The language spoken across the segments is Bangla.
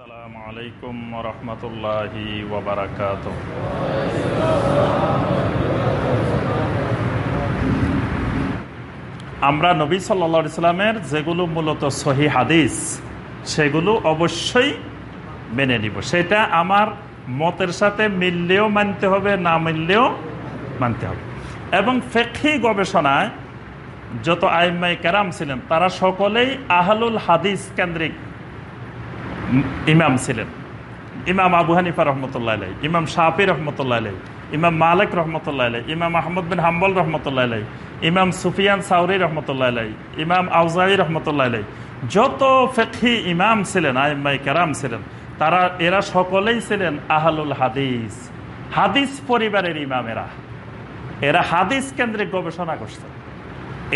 আসসালামু আলাইকুম রহমতুল্লাহি আমরা নবী সাল্লা ইসলামের যেগুলো মূলত সহি হাদিস, সেগুলো অবশ্যই মেনে নিব। সেটা আমার মতের সাথে মিললেও মানতে হবে, না মিললেও মানতে হবে। এবং ফেকি গবেষণায় যত আইমাই কেরাম ছিলেন, তারা সকলেই আহলুল হাদিস কেন্দ্রিক ইমাম ছিলেন। ইমাম আবু হানিফা রহমতুল্লাহ আলাই ইমাম শাহি রহমতুল্লাহ আলাই ইমাম মালিক রহমতুল্লাহ আলাই ইমাম আহমদ বিন হাম্বল রহমতুল্লাহ আলাই ইমাম সুফিয়ান সাউরি রহমতুল্লাহ আলাই ইমাম আউজাই রহমতুল্লাহ আলাই যত ফেকি ইমাম ছিলেন আইমাই কেরাম ছিলেন, তারা, এরা সকলেই ছিলেন আহলুল হাদিস হাদিস পরিবারের ইমামেরা। এরা হাদিস কেন্দ্রিক গবেষণা করছে।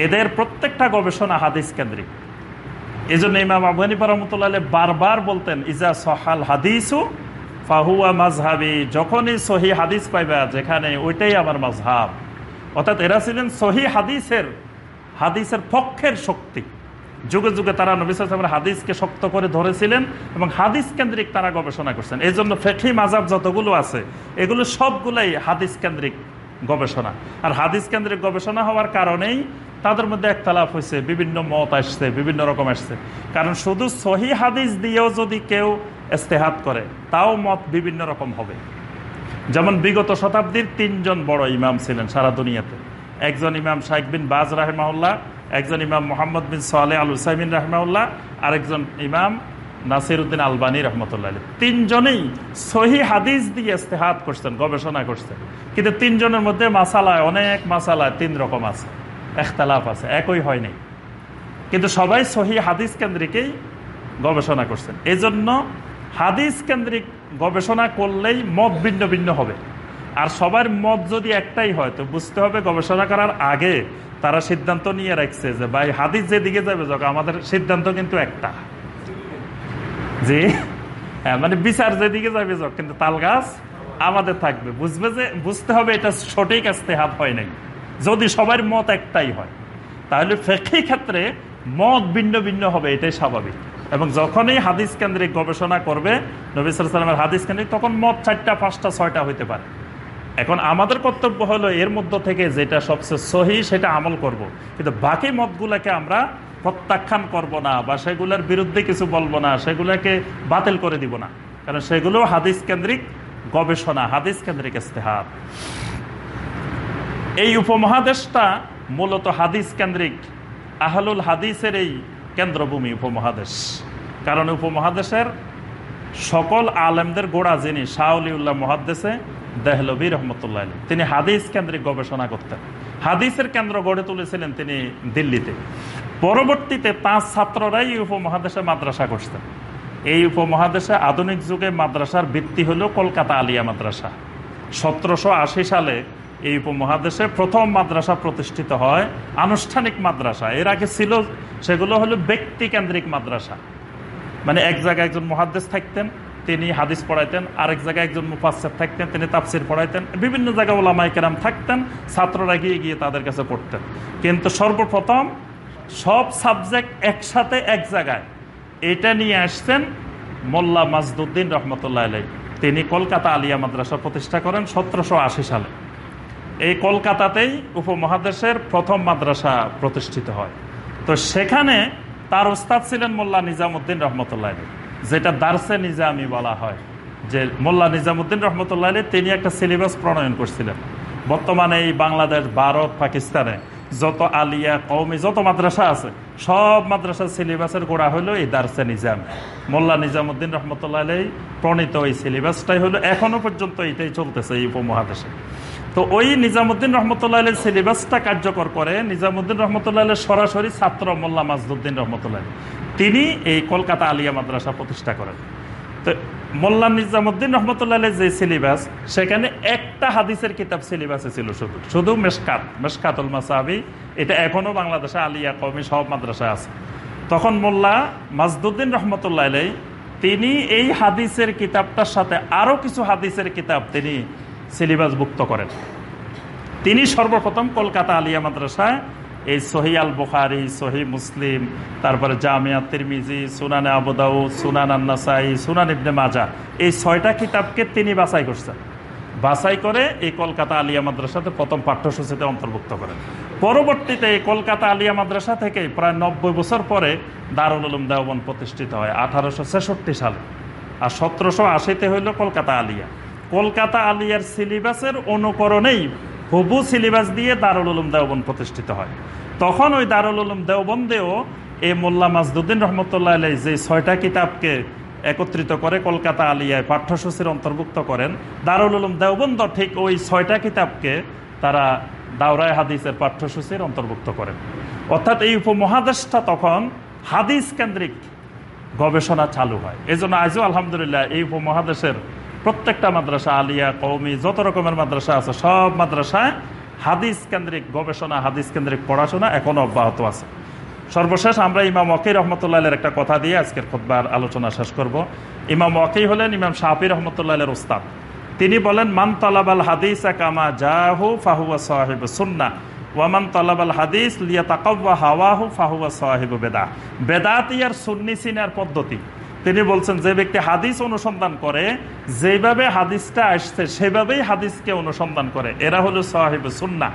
এদের প্রত্যেকটা গবেষণা হাদিস কেন্দ্রিক। এই জন্য ইমাম আবহানিপা রহমতুল্লাহ বারবার বলতেন, ইজা সহাল হাদিসু, ফাহুয়া মাজহাবি যখনই সহি হাদিস পাইবা, যেখানে ওইটাই আমার মাজহাব অর্থাৎ এরা ছিলেন সহি হাদিসের হাদিসের পক্ষের শক্তি। যুগে যুগে তারা নবিসের হাদিসকে শক্ত করে ধরেছিলেন এবং হাদিস কেন্দ্রিক তারা গবেষণা করছেন। এই জন্য ফেকি মাজাব যতগুলো আছে, এগুলো সবগুলাই হাদিস কেন্দ্রিক। গবেষণা। আর হাদিস কেন্দ্রিক গবেষণা হওয়ার কারণেই তাদের মধ্যে একতলাফ হয়েছে বিভিন্ন মত আসছে, বিভিন্ন রকম আসছে। কারণ শুধু সহি হাদিস দিয়েও যদি কেউ ইস্তেহাত করে, তাও মত বিভিন্ন রকম হবে। যেমন বিগত শতাব্দীর তিনজন বড় ইমাম ছিলেন সারা দুনিয়াতে। একজন ইমাম শাইক বিন বাজ রাহেমাউল্লাহ একজন ইমাম মোহাম্মদ বিন সোয়ালে আল হুসাইমিন রাহমাউল্লাহ আরেকজন ইমাম নাসির উদ্দিন আলবানী রহমতুল্লাহ তিনজনেই সহি হাদিস দিয়ে ইস্তেহাত করছেন, গবেষণা করছেন। কিন্তু তিনজনের মধ্যে মাসালায়, অনেক মাসালায় তিন রকম আছে। একতালাফ আছে, একই হয় নাই। কিন্তু সবাই সহি হাদিস কেন্দ্রিকেই গবেষণা করছেন। এই জন্য হাদিস কেন্দ্রিক গবেষণা করলেই মত ভিন্ন ভিন্ন হবে। আর সবার মত যদি একটাই হয়, তো বুঝতে হবে গবেষণা করার আগে তারা সিদ্ধান্ত নিয়ে রাখছে যে, ভাই, হাদিস যেদিকে যাবে, যখন আমাদের সিদ্ধান্ত কিন্তু একটা। যে হ্যাঁ মানে বিচার যেদিকে যাবে যখন কিন্তু তাল গাছ আমাদের থাকবে। বুঝবে যে বুঝতে হবে এটা সঠিক হাত হয় নাই। যদি সবার মত একটাই হয়, তাহলে ফেকি ক্ষেত্রে মত ভিন্ন ভিন্ন হবে, এটাই স্বাভাবিক। এবং যখনই হাদিস কেন্দ্রিক গবেষণা করবে, নবী সালামের হাদিস কেন্দ্রিক, তখন মত চারটা, পাঁচটা, ছয়টা হইতে পারে। এখন আমাদের কর্তব্য হলো এর মধ্য থেকে যেটা সবচেয়ে সহি, সেটা আমল করব। কিন্তু বাকি মতগুলোকে আমরা প্রত্যাখ্যান করব না বা সেগুলোর বিরুদ্ধে কিছু বলব না, সেগুলোকে বাতিল করে দিব না। কারণ সেগুলো হাদিস কেন্দ্রিক গবেষণা, হাদিস কেন্দ্রিক ইস্তেহার এই উপমহাদেশটা মূলত হাদিস কেন্দ্রিক, আহলুল হাদিসের এই কেন্দ্রভূমি উপমহাদেশ। কারণ উপমহাদেশের সকল আলেমদের গোড়া যিনি শাহলিউল্লাহ মহাদ্দেশে দেহলবী রহমতুল্লাহ আলী তিনি হাদিস কেন্দ্রিক গবেষণা করতেন। হাদিসের কেন্দ্র গড়ে তুলেছিলেন তিনি দিল্লিতে। পরবর্তীতে তাঁর ছাত্ররাই এই উপমহাদেশে মাদ্রাসা করতেন এই উপমহাদেশে আধুনিক যুগে মাদ্রাসার ভিত্তি হল কলকাতা আলিয়া মাদ্রাসা। সতেরোশো আশি সালে এই উপমহাদেশে প্রথম মাদ্রাসা প্রতিষ্ঠিত হয় আনুষ্ঠানিক মাদ্রাসা। এর আগে ছিল সেগুলো হলো ব্যক্তি কেন্দ্রিক মাদ্রাসা। মানে এক জায়গায় একজন মহাদ্দেশ থাকতেন, তিনি হাদিস পড়াইতেন, আরেক জায়গায় একজন মুফাসের থাকতেন, তিনি তাফসির পড়াইতেন, বিভিন্ন জায়গায় ওলামাই কেরাম থাকতেন, ছাত্ররা গিয়ে গিয়ে তাদের কাছে পড়তেন। কিন্তু সর্বপ্রথম সব সাবজেক্ট একসাথে এক জায়গায়। এটা নিয়ে আসছেন মোল্লা মাজদুদ্দিন রহমতুল্লাহ আলাই তিনি কলকাতা আলিয়া মাদ্রাসা প্রতিষ্ঠা করেন সতেরোশো আশি সালে। এই কলকাতাতেই উপমহাদেশের প্রথম মাদ্রাসা প্রতিষ্ঠিত হয়। তো সেখানে তার ওস্তাদ ছিলেন মোল্লা নিজামুদ্দিন রহমতুল্লাহ যেটা দার্সে নিজামি বলা হয়। যে মোল্লা নিজামুদ্দিন রহমতুল্লাহ তিনি একটা সিলেবাস প্রণয়ন করছিলেন। বর্তমানে এই বাংলাদেশ, ভারত, পাকিস্তানে যত আলিয়া কৌমি যত মাদ্রাসা আছে, সব মাদ্রাসার সিলেবাসের গোড়া হলো এই দার্সে নিজাম। মোল্লা নিজামুদ্দিন রহমতুল্লাহ প্রণীত ওই সিলেবাসটাই হলো এখনও পর্যন্ত এটাই চলতেছে এই উপমহাদেশে। তো ওই নিজামুদ্দিন রহমতুল্লাহ সিলেবাসটা কার্যকর করে, নিজামুদ্দিন রহমতুল্লাহ সরাসরি ছাত্র মোল্লা মাজদুদ্দিন রহমতুল্লাহ তিনি এই কলকাতা আলিয়া মাদ্রাসা প্রতিষ্ঠা করেন। তো মোল্লা নিজামুদ্দিন রহমতুল্লাহ যে সিলেবাস, সেখানে একটা হাদিসের কিতাব সিলেবাসে ছিল শুধু। শুধু মেশকাত, মেশকাতুল মাসাবি। এটা এখনও বাংলাদেশে আলিয়া কমি সব মাদ্রাসা আছে। তখন মোল্লা মাজদুদ্দিন রহমতুল্লাহ তিনি এই হাদিসের কিতাবটার সাথে আরও কিছু হাদিসের কিতাব তিনি সিলেবাসভুক্ত করেন। তিনি সর্বপ্রথম কলকাতা আলিয়া মাদ্রাসায় এই সহি আল বুখারি, সহি মুসলিম, তারপরে জামিয়া তিরমিজি, সুনানে আবুদাউ সুনান আন্নাসাই, সুনান ইবনে মাজা এই ছয়টা কিতাবকে তিনি বাছাই করছেন। বাছাই করে এই কলকাতা আলিয়া মাদ্রাসাতে প্রথম পাঠ্যসূচিতে অন্তর্ভুক্ত করেন। পরবর্তীতে এই কলকাতা আলিয়া মাদ্রাসা থেকে প্রায় নব্বই বছর পরে দারুল উলুম দেওবন প্রতিষ্ঠিত হয়, আঠারোশো ছেষট্টি সালে। আর সতেরোশো আশিতে হইল কলকাতা আলিয়া। কলকাতা আলিয়ার সিলেবাসের অনুকরণেই হবু সিলেবাস দিয়ে দারুল উলুম দেওবন প্রতিষ্ঠিত হয়। তখন ওই দারুল উলুম দেওবন্দেও এই মোল্লা মাজদুদ্দিন রহমতুল্লাহ আলাই যে ছয়টা কিতাবকে একত্রিত করে কলকাতা আলিয়ায় পাঠ্যসূচির অন্তর্ভুক্ত করেন, দারুল উলুম দেওবন্দ ঠিক ওই ছয়টা কিতাবকে তারা দাওরায় হাদিসের পাঠ্যসূচির অন্তর্ভুক্ত করেন। অর্থাৎ এই উপমহাদেশটা তখন হাদিস কেন্দ্রিক গবেষণা চালু হয়। এই জন্য আজও আলহামদুলিল্লাহ এই উপমহাদেশের প্রত্যেকটা মাদ্রাসা, আলিয়া কৌমি যত রকমের মাদ্রাসা আছে, সব মাদ্রাসায় হাদিস কেন্দ্রিক গবেষণা, হাদিস কেন্দ্রিক পড়াশোনা এখনও অব্যাহত আছে। সর্বশেষ আমরা ইমাম ওয়াকি রহমতুল্লাহের একটা কথা দিয়ে আজকের খোদবার আলোচনা শেষ করব। ইমাম ওয়াকি হলেন ইমাম শাহি রহমতুল্লাহের উস্তাদ তিনি বলেন, মান তলাবাল হাদিস কামা জাহু ফাহুয়া সাহেব সুন্না ওয়ামান তলাবাল হাদিস লিয়া তাকাব্বা হাওয়াহু ফাহুয়া সাহেব বেদা। বেদাত ইয়ার সুন্নি সিনার পদ্ধতি। তিনি বলছেন, যে ব্যক্তি হাদিস অনুসন্ধান করে, যেভাবে হাদিসটা আসছে, সেভাবেই হাদিসকে অনুসন্ধান করে। এরা হলো সাহেব সুন্না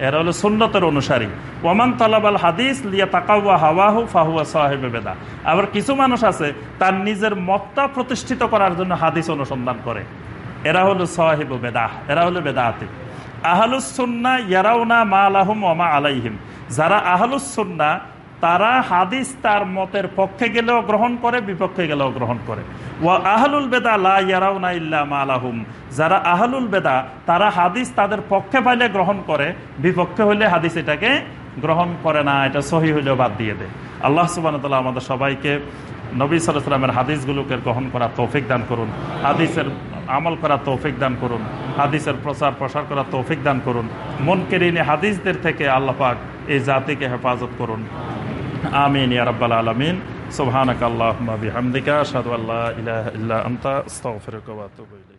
এরা হলো সুন্নতের অনুসারী। ওমান তলাবাল হাদিস লিয়া তাকাউয়া হাওয়াহু, ফাহুয়া সাহেব বেদা। আবার কিছু মানুষ আছে, তার নিজের মতটা প্রতিষ্ঠিত করার জন্য হাদিস অনুসন্ধান করে। এরা হলো সাহেব বেদা, এরা হলো বেদাতি। আহলুসন্না ইয়ারাউনা মা আলাহুম ওমা আলাইহিম। যারা আহলুসন্না তারা হাদিস তার মতের পক্ষে গেলেও গ্রহণ করে, বিপক্ষে গেলেও গ্রহণ করে। ও আহলুল বেদা লা ইয়ারাউনা ইল্লা মা আলাহুম যারা আহলুল বেদা, তারা হাদিস তাদের পক্ষে পাইলে গ্রহণ করে, বিপক্ষে হইলে হাদিস এটাকে গ্রহণ করে না, এটা সহি হইলেও বাদ দিয়ে দেয়। আল্লাহ সুবান তাল্লাহ আমাদের সবাইকে নবী সালামের হাদিসগুলোকে গ্রহণ করা তৌফিক দান করুন, হাদিসের আমল করা তৌফিক দান করুন, হাদিসের প্রচার প্রসার করা তৌফিক দান করুন মন কেরিনে হাদিসদের থেকে আল্লাহ পাক এই জাতিকে হেফাজত করুন। আমিন ইয়া রাব্বাল আলামিন সুবহানাকাল্লাহুম্মা বিহামদিকা আশহাদু আল্লা ইলাহা ইল্লা আনতা আস্তাগফিরুকা ওয়া আতুবু ইলাইক